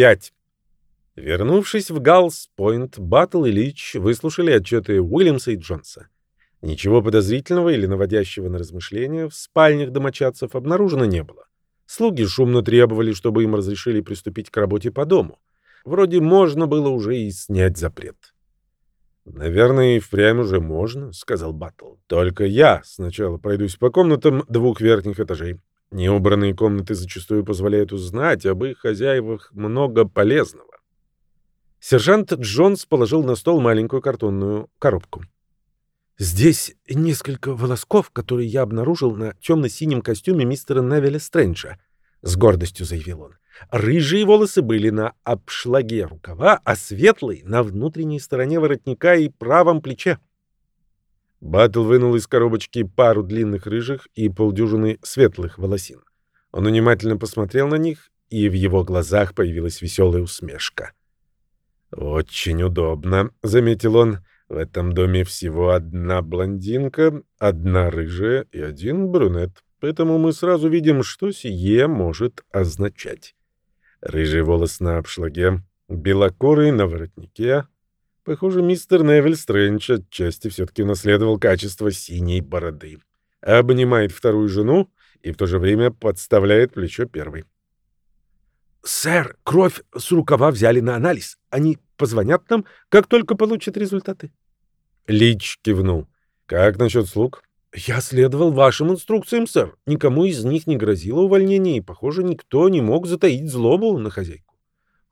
пять. Вернувшись в Галс-Пойнт, Баттл и Лич выслушали отчеты Уильямса и Джонса. Ничего подозрительного или наводящего на размышления в спальнях домочадцев обнаружено не было. Слуги шумно требовали, чтобы им разрешили приступить к работе по дому. Вроде можно было уже и снять запрет. «Наверное, и впрямь уже можно», — сказал Баттл. «Только я сначала пройдусь по комнатам двух верхних этажей. Неубранные комнаты зачастую позволяют узнать об их хозяевах много полезного». Сержант Джонс положил на стол маленькую картонную коробку. «Здесь несколько волосков, которые я обнаружил на темно-синем костюме мистера Невеля Стрэнджа», — с гордостью заявил он. Рыжие волосы были на обшлаге рукава, а светлые — на внутренней стороне воротника и правом плече. Баттл вынул из коробочки пару длинных рыжих и полдюжины светлых волосин. Он внимательно посмотрел на них, и в его глазах появилась веселая усмешка. «Очень удобно», — заметил он. «В этом доме всего одна блондинка, одна рыжая и один брюнет, поэтому мы сразу видим, что сие может означать». Рыжий волос на обшлаге, белокорый на воротнике. Похоже, мистер Невиль Стрэндж отчасти все-таки унаследовал качество синей бороды. Обнимает вторую жену и в то же время подставляет плечо первой. «Сэр, кровь с рукава взяли на анализ. Они позвонят нам, как только получат результаты». Лич кивнул. «Как насчет слуг?» «Я следовал вашим инструкциям, сэр. Никому из них не грозило увольнение, и, похоже, никто не мог затаить злобу на хозяйку.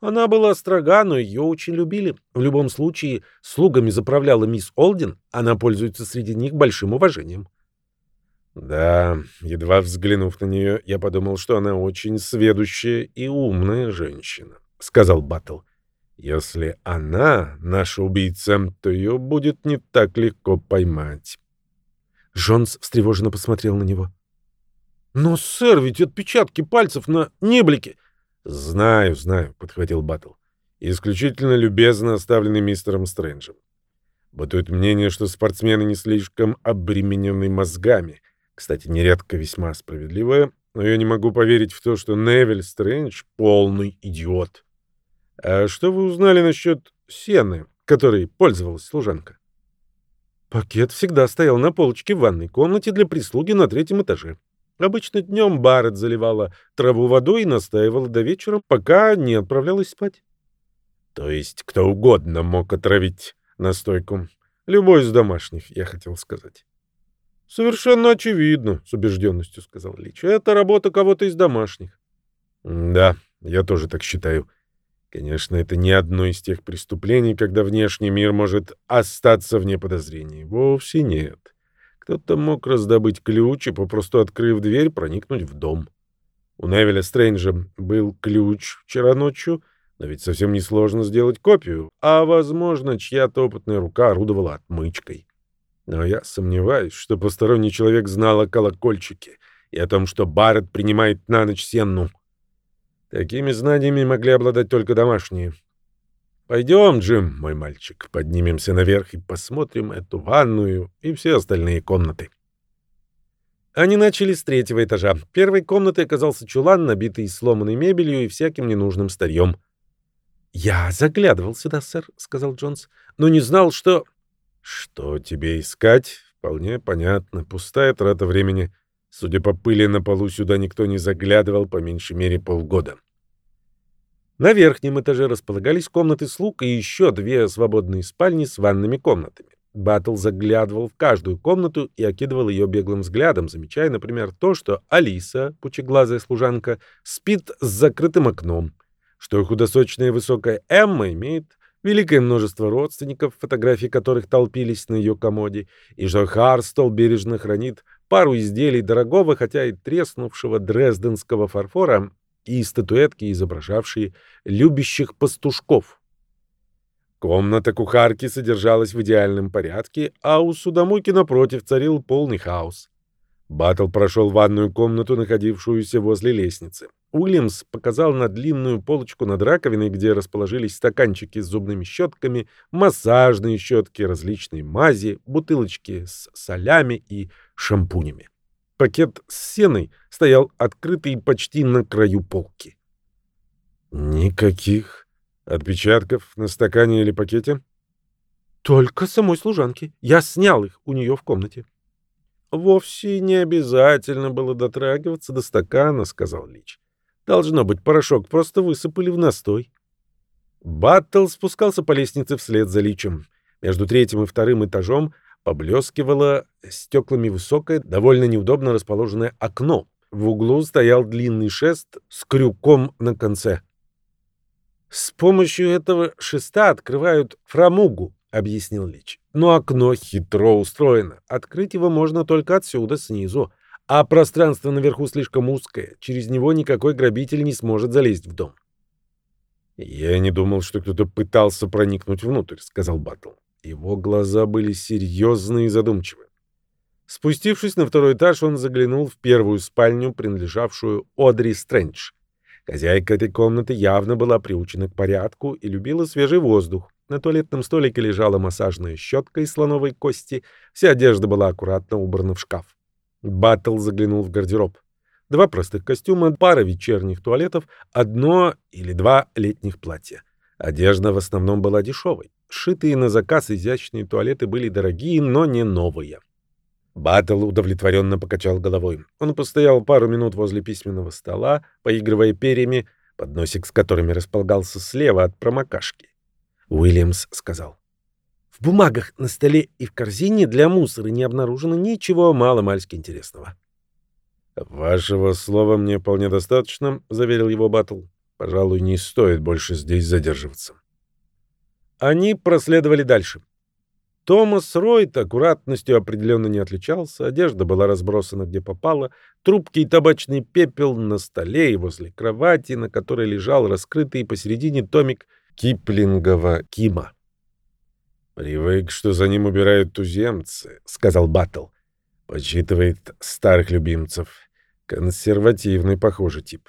Она была строга, но ее очень любили. В любом случае, слугами заправляла мисс Олдин, она пользуется среди них большим уважением». Да, едва взглянув на нее, я подумал, что она очень сведущая и умная женщина, — сказал Баттл. Если она наша убийца, то ее будет не так легко поймать. Джонс встревоженно посмотрел на него. «Но, сэр, ведь отпечатки пальцев на неблике...» «Знаю, знаю», — подхватил Баттл. «Исключительно любезно оставленный мистером Стрэнджем. Бытует мнение, что спортсмены не слишком обременены мозгами. Кстати, нередко весьма справедливое, но я не могу поверить в то, что Невиль Стрэндж — полный идиот. А что вы узнали насчет сены, которой пользовалась служанка?» Пакет всегда стоял на полочке в ванной комнате для прислуги на третьем этаже. Обычно днем Барретт заливала траву водой и настаивала до вечера, пока не отправлялась спать. То есть кто угодно мог отравить настойку. Любой из домашних, я хотел сказать. «Совершенно очевидно», — с убежденностью сказал Лич. «Это работа кого-то из домашних». «Да, я тоже так считаю. Конечно, это не одно из тех преступлений, когда внешний мир может остаться вне подозрений. Вовсе нет. Кто-то мог раздобыть ключ и, попросту открыв дверь, проникнуть в дом. У Невиля Стрэнджа был ключ вчера ночью, но ведь совсем несложно сделать копию, а, возможно, чья-то опытная рука орудовала отмычкой. Но я сомневаюсь, что посторонний человек знал о колокольчике и о том, что Барретт принимает на ночь сенну. Такими знаниями могли обладать только домашние. Пойдем, Джим, мой мальчик, поднимемся наверх и посмотрим эту ванную и все остальные комнаты. Они начали с третьего этажа. Первой комнатой оказался чулан, набитый сломанной мебелью и всяким ненужным старьем. «Я заглядывал сюда, сэр», — сказал Джонс, — «но не знал, что...» «Что тебе искать? Вполне понятно. Пустая трата времени. Судя по пыли на полу, сюда никто не заглядывал по меньшей мере полгода. На верхнем этаже располагались комнаты слуг и еще две свободные спальни с ванными комнатами. Баттл заглядывал в каждую комнату и окидывал ее беглым взглядом, замечая, например, то, что Алиса, пучеглазая служанка, спит с закрытым окном, что худосочная высокая Эмма имеет великое множество родственников, фотографии которых толпились на ее комоде, и что Харстол бережно хранит пару изделий дорогого, хотя и треснувшего дрезденского фарфора и статуэтки, изображавшие любящих пастушков. Комната кухарки содержалась в идеальном порядке, а у судомойки напротив царил полный хаос. Баттл прошел ванную комнату, находившуюся возле лестницы. Уильямс показал на длинную полочку над раковиной, где расположились стаканчики с зубными щетками, массажные щетки, различные мази, бутылочки с солями и шампунями. Пакет с сеной стоял открытый почти на краю полки. Никаких отпечатков на стакане или пакете? Только самой служанки. Я снял их у нее в комнате. Вовсе не обязательно было дотрагиваться до стакана, сказал Лич. Должно быть, порошок просто высыпали в настой. Баттл спускался по лестнице вслед за Личем. Между третьим и вторым этажом поблескивало стеклами высокое, довольно неудобно расположенное окно. В углу стоял длинный шест с крюком на конце. «С помощью этого шеста открывают фрамугу», — объяснил Лич. «Но окно хитро устроено. Открыть его можно только отсюда, снизу. А пространство наверху слишком узкое. Через него никакой грабитель не сможет залезть в дом». «Я не думал, что кто-то пытался проникнуть внутрь», — сказал Баттл. Его глаза были серьезны и задумчивы. Спустившись на второй этаж, он заглянул в первую спальню, принадлежавшую Одри Стрэндж. Хозяйка этой комнаты явно была приучена к порядку и любила свежий воздух. На туалетном столике лежала массажная щетка из слоновой кости, вся одежда была аккуратно убрана в шкаф. Баттл заглянул в гардероб. Два простых костюма, пара вечерних туалетов, одно или два летних платья. Одежда в основном была дешевой. Шитые на заказ изящные туалеты были дорогие, но не новые. Баттл удовлетворенно покачал головой. Он постоял пару минут возле письменного стола, поигрывая перьями, подносик с которыми располагался слева от промокашки. Уильямс сказал. «В бумагах на столе и в корзине для мусора не обнаружено ничего мало-мальски интересного». «Вашего слова мне вполне достаточно», — заверил его Баттл. «Пожалуй, не стоит больше здесь задерживаться». Они проследовали дальше. Томас Ройт аккуратностью определенно не отличался, одежда была разбросана где попало, трубки и табачный пепел на столе и возле кровати, на которой лежал раскрытый посередине томик Киплингова Кима. «Привык, что за ним убирают туземцы», — сказал Баттл. «Почитывает старых любимцев. Консервативный, похоже, тип».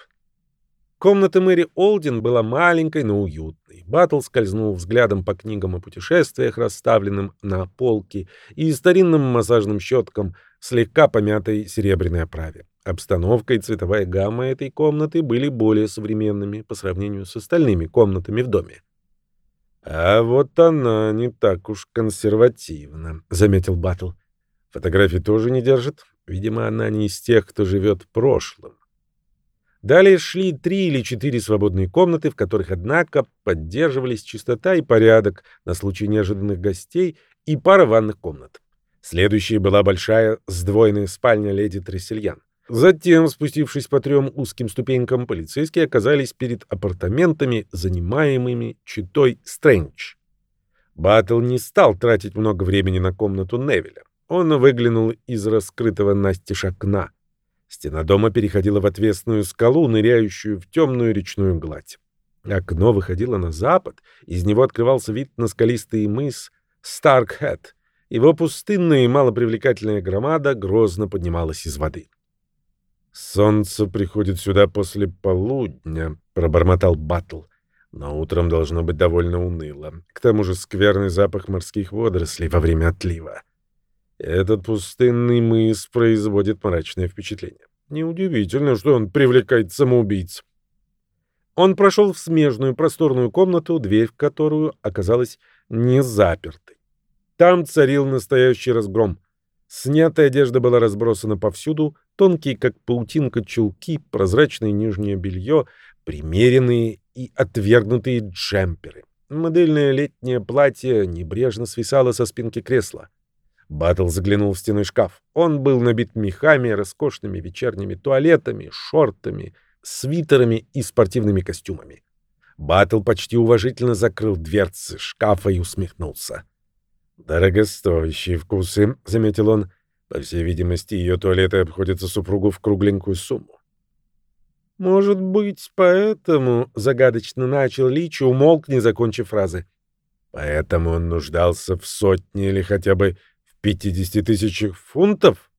Комната Мэри Олдин была маленькой, но уютной. Баттл скользнул взглядом по книгам о путешествиях, расставленным на полке, и старинным массажным щеткам слегка помятой серебряной оправе. Обстановка и цветовая гамма этой комнаты были более современными по сравнению с остальными комнатами в доме. «А вот она не так уж консервативна», — заметил Баттл. «Фотографии тоже не держит. Видимо, она не из тех, кто живет прошлым. Далее шли три или четыре свободные комнаты, в которых, однако, поддерживались чистота и порядок на случай неожиданных гостей и пара ванных комнат. Следующей была большая сдвоенная спальня леди Трессельян. Затем, спустившись по трем узким ступенькам, полицейские оказались перед апартаментами, занимаемыми читой Стрэндж. Баттл не стал тратить много времени на комнату Невеля. Он выглянул из раскрытого настежь окна. Стена дома переходила в отвесную скалу, ныряющую в темную речную гладь. Окно выходило на запад, из него открывался вид на скалистый мыс Старкхэт. Его пустынная и малопривлекательная громада грозно поднималась из воды. «Солнце приходит сюда после полудня», — пробормотал Баттл. «Но утром должно быть довольно уныло. К тому же скверный запах морских водорослей во время отлива. Этот пустынный мыс производит мрачное впечатление. Неудивительно, что он привлекает самоубийц. Он прошел в смежную просторную комнату, дверь в которую оказалась не запертой. Там царил настоящий разгром. Снятая одежда была разбросана повсюду, тонкие, как паутинка, чулки, прозрачное нижнее белье, примеренные и отвергнутые джемперы. Модельное летнее платье небрежно свисало со спинки кресла. Баттл заглянул в стеной шкаф. Он был набит мехами, роскошными вечерними туалетами, шортами, свитерами и спортивными костюмами. Баттл почти уважительно закрыл дверцы шкафа и усмехнулся. «Дорогостоящие вкусы», — заметил он. «По всей видимости, ее туалеты обходятся супругу в кругленькую сумму». «Может быть, поэтому...» — загадочно начал Лич и умолк, не закончив фразы. «Поэтому он нуждался в сотне или хотя бы 50 тысяч фунтов?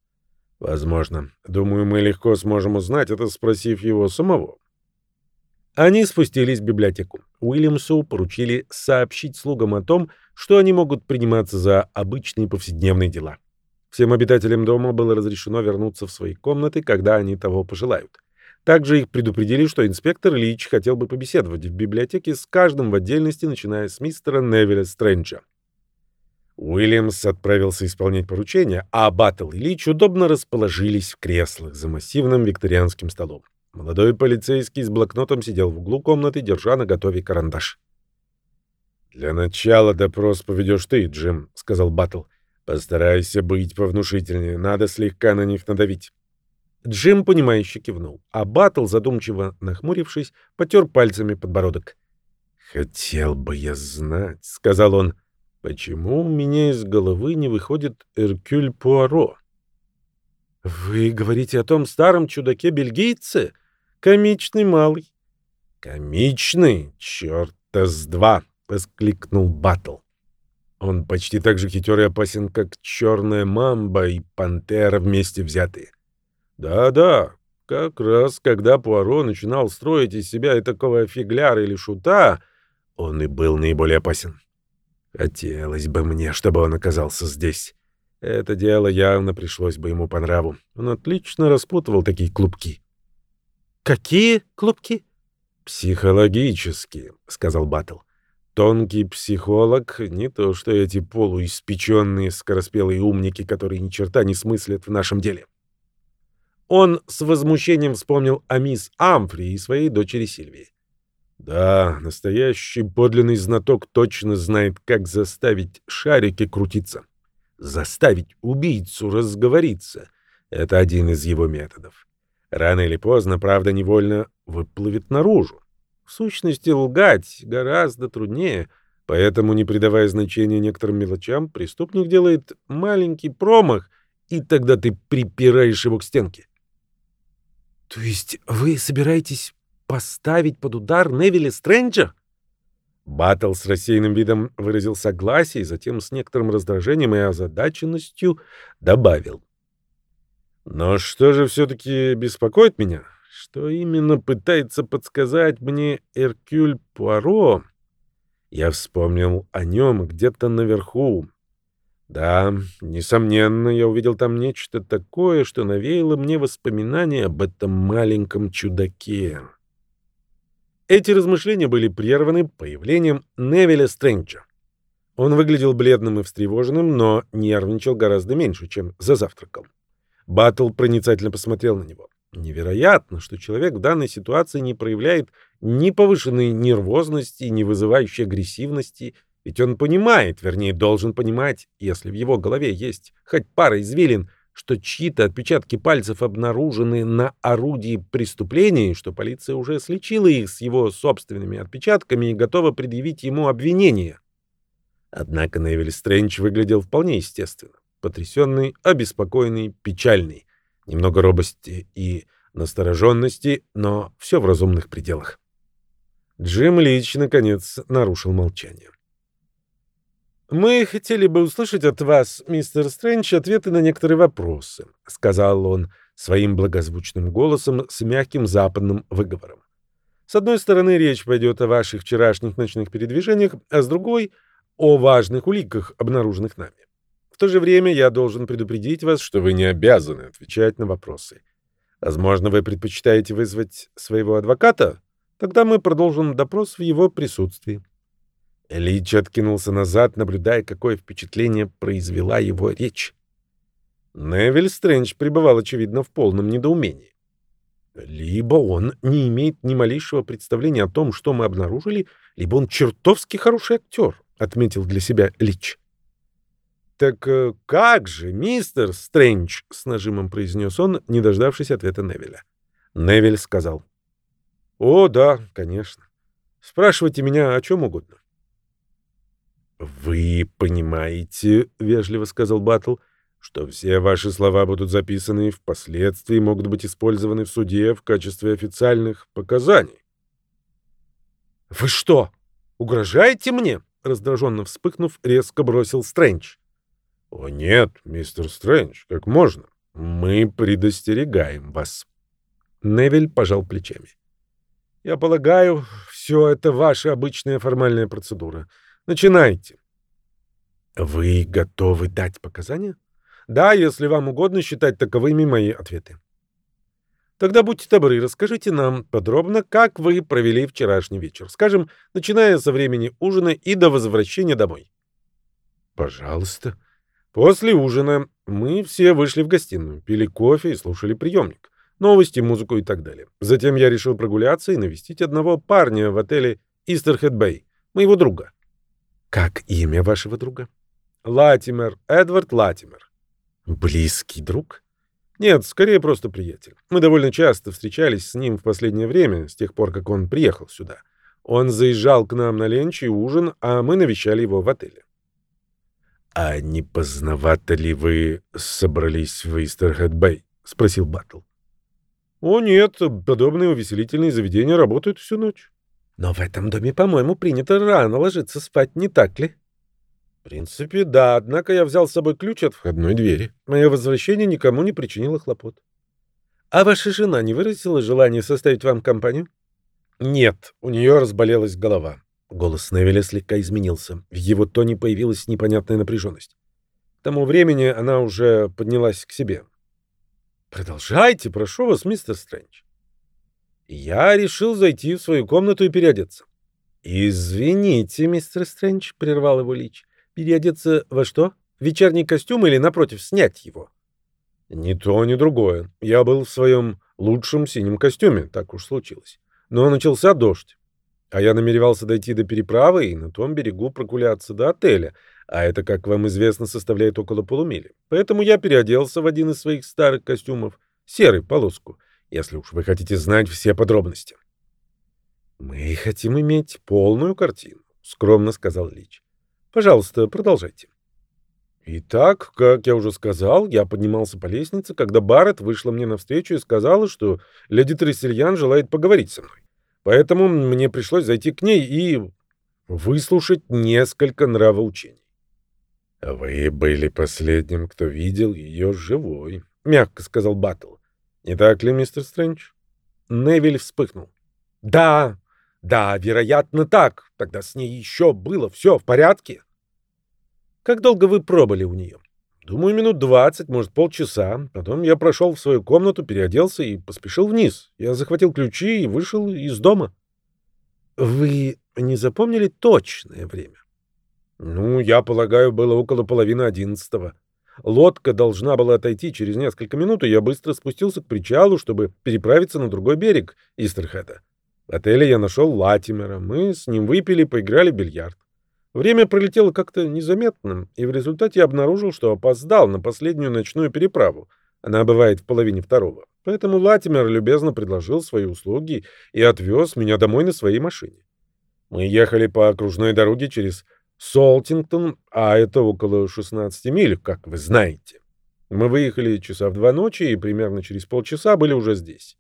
Возможно. Думаю, мы легко сможем узнать это, спросив его самого. Они спустились в библиотеку. Уильямсу поручили сообщить слугам о том, что они могут приниматься за обычные повседневные дела. Всем обитателям дома было разрешено вернуться в свои комнаты, когда они того пожелают. Также их предупредили, что инспектор Лич хотел бы побеседовать в библиотеке с каждым в отдельности, начиная с мистера Невилля Стрэнджа. Уильямс отправился исполнять поручение, а Баттл и Лич удобно расположились в креслах за массивным викторианским столом. Молодой полицейский с блокнотом сидел в углу комнаты, держа на готове карандаш. «Для начала допрос поведешь ты, Джим», — сказал Баттл. «Постарайся быть повнушительнее, надо слегка на них надавить». Джим, понимающе кивнул, а Баттл, задумчиво нахмурившись, потер пальцами подбородок. «Хотел бы я знать», — сказал он, — Почему у меня из головы не выходит Эркюль Пуаро? Вы говорите о том старом чудаке-бельгийце? Комичный малый. Комичный? Чёрта с два! — воскликнул Баттл. Он почти так же хитер и опасен, как черная мамба и пантера вместе взятые. Да-да, как раз когда Пуаро начинал строить из себя такого фигляра или шута, он и был наиболее опасен. Хотелось бы мне, чтобы он оказался здесь. Это дело явно пришлось бы ему по нраву. Он отлично распутывал такие клубки. «Какие клубки?» «Психологические», — сказал Баттл. «Тонкий психолог — не то, что эти полуиспеченные скороспелые умники, которые ни черта не смыслят в нашем деле». Он с возмущением вспомнил о мисс Амфри и своей дочери Сильвии. Да, настоящий подлинный знаток точно знает, как заставить шарики крутиться. Заставить убийцу разговориться — это один из его методов. Рано или поздно правда невольно выплывет наружу. В сущности, лгать гораздо труднее, поэтому, не придавая значения некоторым мелочам, преступник делает маленький промах, и тогда ты припираешь его к стенке. — То есть вы собираетесь поставить под удар Невилли Стрэнджа? Баттл с рассеянным видом выразил согласие, и затем с некоторым раздражением и озадаченностью добавил. «Но что же все-таки беспокоит меня? Что именно пытается подсказать мне Эркюль Пуаро? Я вспомнил о нем где-то наверху. Да, несомненно, я увидел там нечто такое, что навеяло мне воспоминания об этом маленьком чудаке». Эти размышления были прерваны появлением Невиля Стрэнджа. Он выглядел бледным и встревоженным, но нервничал гораздо меньше, чем за завтраком. Баттл проницательно посмотрел на него. Невероятно, что человек в данной ситуации не проявляет ни повышенной нервозности, ни вызывающей агрессивности, ведь он понимает, вернее, должен понимать, если в его голове есть хоть пара извилин, что чьи-то отпечатки пальцев обнаружены на орудии преступления, что полиция уже сличила их с его собственными отпечатками и готова предъявить ему обвинение. Однако Невиль Стрэндж выглядел вполне естественно. Потрясенный, обеспокоенный, печальный. Немного робости и настороженности, но все в разумных пределах. Джим Лич, наконец, нарушил молчание. «Мы хотели бы услышать от вас, мистер Стрэндж, ответы на некоторые вопросы», — сказал он своим благозвучным голосом с мягким западным выговором. «С одной стороны, речь пойдет о ваших вчерашних ночных передвижениях, а с другой — о важных уликах, обнаруженных нами. В то же время я должен предупредить вас, что вы не обязаны отвечать на вопросы. Возможно, вы предпочитаете вызвать своего адвоката? Тогда мы продолжим допрос в его присутствии». Лич откинулся назад, наблюдая, какое впечатление произвела его речь. Невиль Стрэндж пребывал, очевидно, в полном недоумении. Либо он не имеет ни малейшего представления о том, что мы обнаружили, либо он чертовски хороший актер, — отметил для себя Лич. «Так э, как же, мистер Стрэндж?» — с нажимом произнес он, не дождавшись ответа Невиля. Невиль сказал. «О, да, конечно. Спрашивайте меня о чем угодно. «Вы понимаете, — вежливо сказал Баттл, — что все ваши слова будут записаны и впоследствии могут быть использованы в суде в качестве официальных показаний». «Вы что, угрожаете мне?» — раздраженно вспыхнув, резко бросил Стрэндж. «О нет, мистер Стрэндж, как можно? Мы предостерегаем вас». Невиль пожал плечами. «Я полагаю, все это ваша обычная формальная процедура». Начинайте. Вы готовы дать показания? Да, если вам угодно считать таковыми мои ответы. Тогда будьте добры, расскажите нам подробно, как вы провели вчерашний вечер, скажем, начиная со времени ужина и до возвращения домой. Пожалуйста. После ужина мы все вышли в гостиную, пили кофе и слушали приемник, новости, музыку и так далее. Затем я решил прогуляться и навестить одного парня в отеле Истерхед Бэй, моего друга. Как имя вашего друга? Латимер, Эдвард Латимер. Близкий друг? Нет, скорее просто приятель. Мы довольно часто встречались с ним в последнее время, с тех пор, как он приехал сюда. Он заезжал к нам на ленч и ужин, а мы навещали его в отеле. — А не поздновато ли вы собрались в Истерхед-Бэй? — спросил Баттл. — О, нет, подобные увеселительные заведения работают всю ночь. — Но в этом доме, по-моему, принято рано ложиться спать, не так ли? В принципе, да, однако я взял с собой ключ от входной двери. Мое возвращение никому не причинило хлопот. А ваша жена не выразила желания составить вам компанию? Нет, у нее разболелась голова. Голос Невеля слегка изменился. В его тоне появилась непонятная напряженность. К тому времени она уже поднялась к себе. Продолжайте, прошу вас, мистер Стрэндж. Я решил зайти в свою комнату и переодеться. Извините, мистер Стрэндж, прервал его Лич. Переодеться во что? Вечерний костюм или, напротив, снять его? Ни то, ни другое. Я был в своем лучшем синем костюме, так уж случилось. Но начался дождь. А я намеревался дойти до переправы и на том берегу прогуляться до отеля, а это, как вам известно, составляет около полумили. Поэтому я переоделся в один из своих старых костюмов, серый, полоску, если уж вы хотите знать все подробности. «Мы хотим иметь полную картину», — скромно сказал Лич. Пожалуйста, продолжайте. Итак, как я уже сказал, я поднимался по лестнице, когда Барретт вышла мне навстречу и сказала, что леди Трессельян желает поговорить со мной. Поэтому мне пришлось зайти к ней и выслушать несколько нравоучений. — Вы были последним, кто видел ее живой, — мягко сказал Баттл. — Не так ли, мистер Стрэндж? Невиль вспыхнул. — Да, да, вероятно, так. Тогда с ней еще было все в порядке. Как долго вы пробыли у нее? Думаю, минут двадцать, может, полчаса. Потом я прошел в свою комнату, переоделся и поспешил вниз. Я захватил ключи и вышел из дома. Вы не запомнили точное время? Ну, я полагаю, было около половины одиннадцатого. Лодка должна была отойти через несколько минут, и я быстро спустился к причалу, чтобы переправиться на другой берег Истерхэта. В отеле я нашел Латимера. Мы с ним выпили, поиграли в бильярд. Время пролетело как-то незаметно, и в результате я обнаружил, что опоздал на последнюю ночную переправу. Она бывает в половине второго. Поэтому Латимер любезно предложил свои услуги и отвез меня домой на своей машине. Мы ехали по окружной дороге через Солтингтон, а это около 16 миль, как вы знаете. Мы выехали часа в два ночи и примерно через полчаса были уже здесь.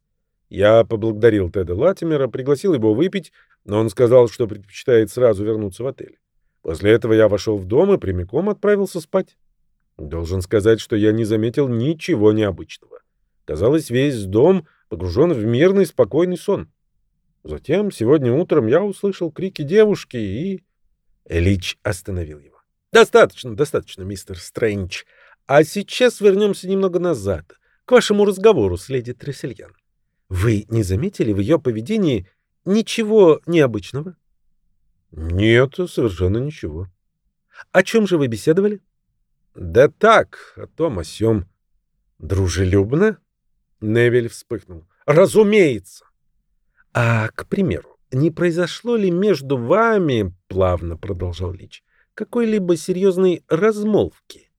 Я поблагодарил Теда Латимера, пригласил его выпить, но он сказал, что предпочитает сразу вернуться в отель. После этого я вошел в дом и прямиком отправился спать. Должен сказать, что я не заметил ничего необычного. Казалось, весь дом погружен в мирный, спокойный сон. Затем, сегодня утром, я услышал крики девушки и... Лич остановил его. «Достаточно, достаточно, мистер Стрэндж. А сейчас вернемся немного назад, к вашему разговору с леди Трессельян. Вы не заметили в ее поведении ничего необычного? Нет, совершенно ничего. О чем же вы беседовали? Да так, о том, о сём. Дружелюбно? Невель вспыхнул. Разумеется. А, к примеру, не произошло ли между вами, плавно продолжал Лич, какой-либо серьезной размолвки?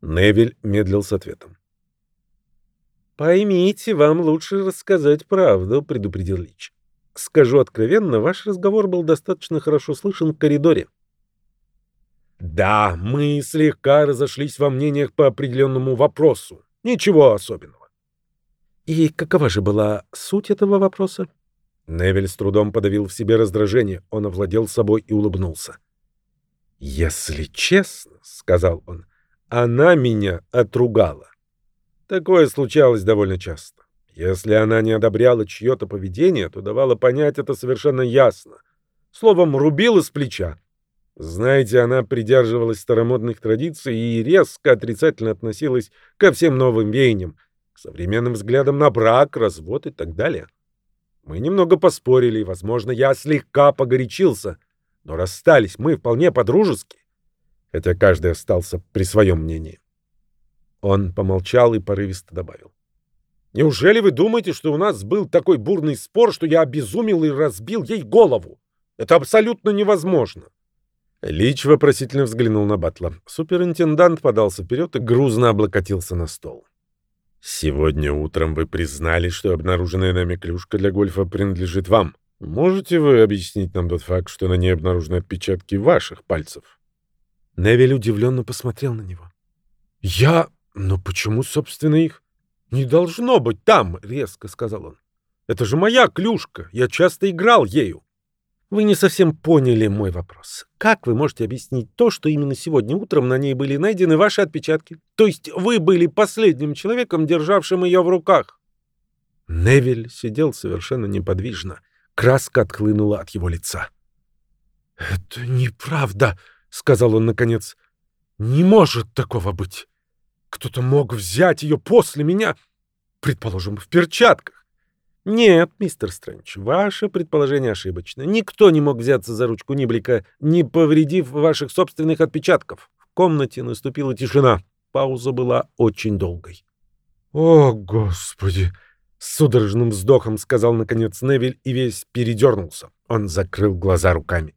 Невель медлил с ответом. «Поймите, вам лучше рассказать правду», — предупредил Лич. «Скажу откровенно, ваш разговор был достаточно хорошо слышен в коридоре». «Да, мы слегка разошлись во мнениях по определенному вопросу. Ничего особенного». «И какова же была суть этого вопроса?» Невель с трудом подавил в себе раздражение. Он овладел собой и улыбнулся. «Если честно, — сказал он, — она меня отругала. Такое случалось довольно часто. Если она не одобряла чье-то поведение, то давала понять это совершенно ясно. Словом, рубила с плеча. Знаете, она придерживалась старомодных традиций и резко отрицательно относилась ко всем новым веяниям. современным взглядом на брак, развод и так далее. Мы немного поспорили, и, возможно, я слегка погорячился, но расстались мы вполне по-дружески, хотя каждый остался при своем мнении. Он помолчал и порывисто добавил. «Неужели вы думаете, что у нас был такой бурный спор, что я обезумел и разбил ей голову? Это абсолютно невозможно!» Лич вопросительно взглянул на Батла. Суперинтендант подался вперед и грузно облокотился на стол. «Сегодня утром вы признали, что обнаруженная нами клюшка для гольфа принадлежит вам. Можете вы объяснить нам тот факт, что на ней обнаружены отпечатки ваших пальцев?» Невель удивленно посмотрел на него. «Я... Но почему, собственно, их...» «Не должно быть там!» — резко сказал он. «Это же моя клюшка. Я часто играл ею». Вы не совсем поняли мой вопрос. Как вы можете объяснить то, что именно сегодня утром на ней были найдены ваши отпечатки? То есть вы были последним человеком, державшим ее в руках? Невиль сидел совершенно неподвижно. Краска отхлынула от его лица. «Это неправда», — сказал он наконец. «Не может такого быть. Кто-то мог взять ее после меня, предположим, в перчатках. Нет, мистер Стрэндж, ваше предположение ошибочно. Никто не мог взяться за ручку Ниблика, не повредив ваших собственных отпечатков. В комнате наступила тишина. Пауза была очень долгой. «О, Господи!» — с судорожным вздохом сказал наконец Невиль и весь передернулся. Он закрыл глаза руками.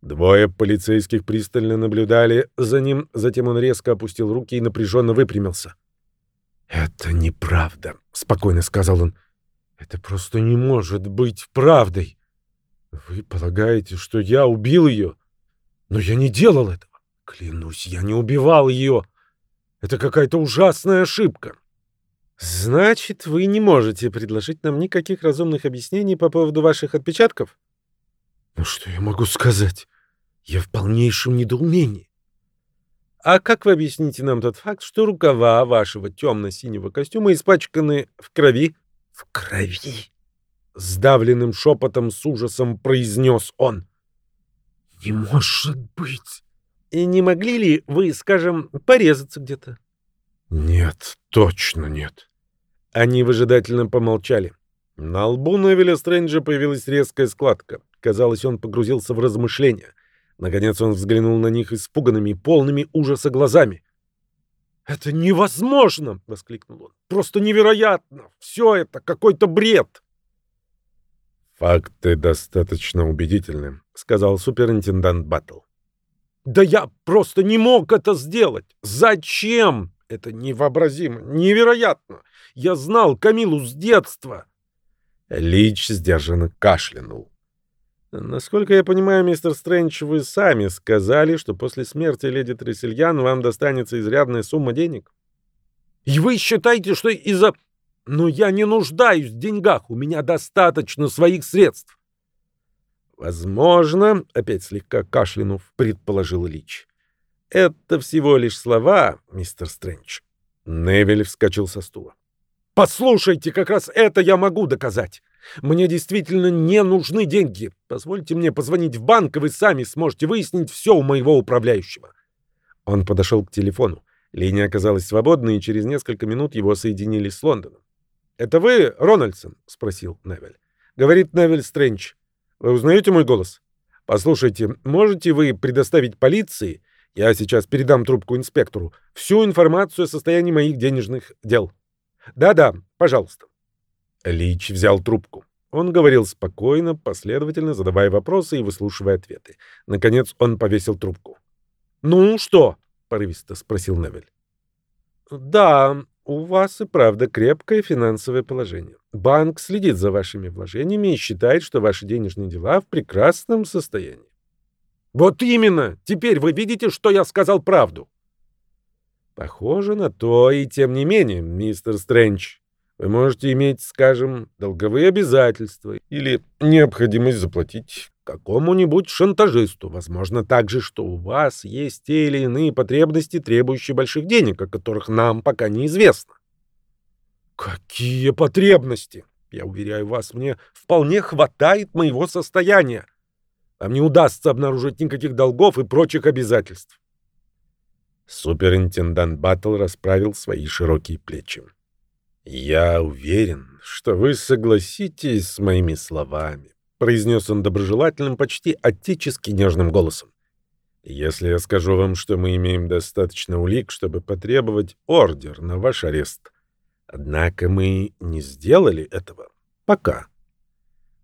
Двое полицейских пристально наблюдали за ним, затем он резко опустил руки и напряженно выпрямился. «Это неправда», — спокойно сказал он. «Это просто не может быть правдой. Вы полагаете, что я убил ее? Но я не делал этого. Клянусь, я не убивал ее. Это какая-то ужасная ошибка». «Значит, вы не можете предложить нам никаких разумных объяснений по поводу ваших отпечатков?» «Ну что я могу сказать? Я в полнейшем недоумении. А как вы объясните нам тот факт, что рукава вашего темно-синего костюма испачканы в крови? В крови? Сдавленным шепотом с ужасом произнес он. Не может быть. И не могли ли вы, скажем, порезаться где-то? Нет, точно нет. Они выжидательно помолчали. На лбу Невиля Стрэнджа появилась резкая складка. Казалось, он погрузился в размышления. Наконец он взглянул на них испуганными, полными ужаса глазами. «Это невозможно!» — воскликнул он. «Просто невероятно! Все это какой-то бред!» «Факты достаточно убедительны», — сказал суперинтендант Баттл. «Да я просто не мог это сделать! Зачем? Это невообразимо, невероятно! Я знал Камилу с детства!» Лич сдержанно кашлянул. Насколько я понимаю, мистер Стрэндж, вы сами сказали, что после смерти леди Трессельян вам достанется изрядная сумма денег. И вы считаете, что из-за... Но я не нуждаюсь в деньгах, у меня достаточно своих средств. Возможно, опять слегка кашлянув, предположил Лич. Это всего лишь слова, мистер Стрэндж. Невиль вскочил со стула. Послушайте, как раз это я могу доказать. Мне действительно не нужны деньги. Позвольте мне позвонить в банк, и вы сами сможете выяснить все у моего управляющего». Он подошел к телефону. Линия оказалась свободной, и через несколько минут его соединили с Лондоном. «Это вы, Рональдсон?» — спросил Невель. Говорит Невель Стрэндж. «Вы узнаете мой голос? Послушайте, можете вы предоставить полиции, я сейчас передам трубку инспектору, всю информацию о состоянии моих денежных дел? Да-да, пожалуйста». Лич взял трубку. Он говорил спокойно, последовательно, задавая вопросы и выслушивая ответы. Наконец он повесил трубку. «Ну что?» — порывисто спросил Невель. «Да, у вас и правда крепкое финансовое положение. Банк следит за вашими вложениями и считает, что ваши денежные дела в прекрасном состоянии». «Вот именно! Теперь вы видите, что я сказал правду!» «Похоже на то, и тем не менее, мистер Стрэндж», вы можете иметь, скажем, долговые обязательства или необходимость заплатить какому-нибудь шантажисту. Возможно также, что у вас есть те или иные потребности, требующие больших денег, о которых нам пока неизвестно. Какие потребности? Я уверяю вас, мне вполне хватает моего состояния. Вам не удастся обнаружить никаких долгов и прочих обязательств. Суперинтендант Баттл расправил свои широкие плечи. «Я уверен, что вы согласитесь с моими словами», — произнес он доброжелательным, почти отечески нежным голосом. «Если я скажу вам, что мы имеем достаточно улик, чтобы потребовать ордер на ваш арест. Однако мы не сделали этого. Пока.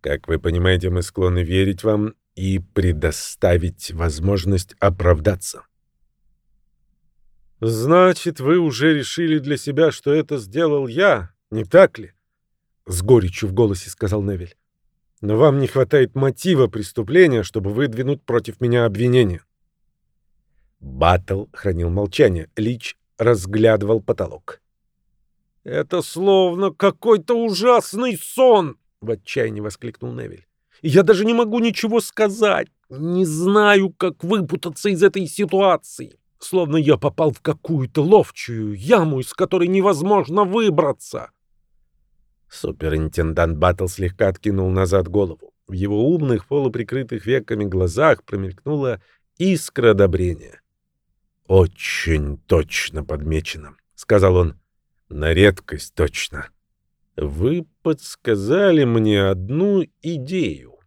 Как вы понимаете, мы склонны верить вам и предоставить возможность оправдаться». «Значит, вы уже решили для себя, что это сделал я, не так ли?» С горечью в голосе сказал Невиль. «Но вам не хватает мотива преступления, чтобы выдвинуть против меня обвинение». Баттл хранил молчание. Лич разглядывал потолок. «Это словно какой-то ужасный сон!» — в отчаянии воскликнул Невиль. «Я даже не могу ничего сказать. Не знаю, как выпутаться из этой ситуации словно я попал в какую-то ловчую яму, из которой невозможно выбраться. Суперинтендант Баттл слегка откинул назад голову. В его умных, полуприкрытых веками глазах промелькнула искра одобрения. «Очень точно подмечено», — сказал он. «На редкость точно. Вы подсказали мне одну идею.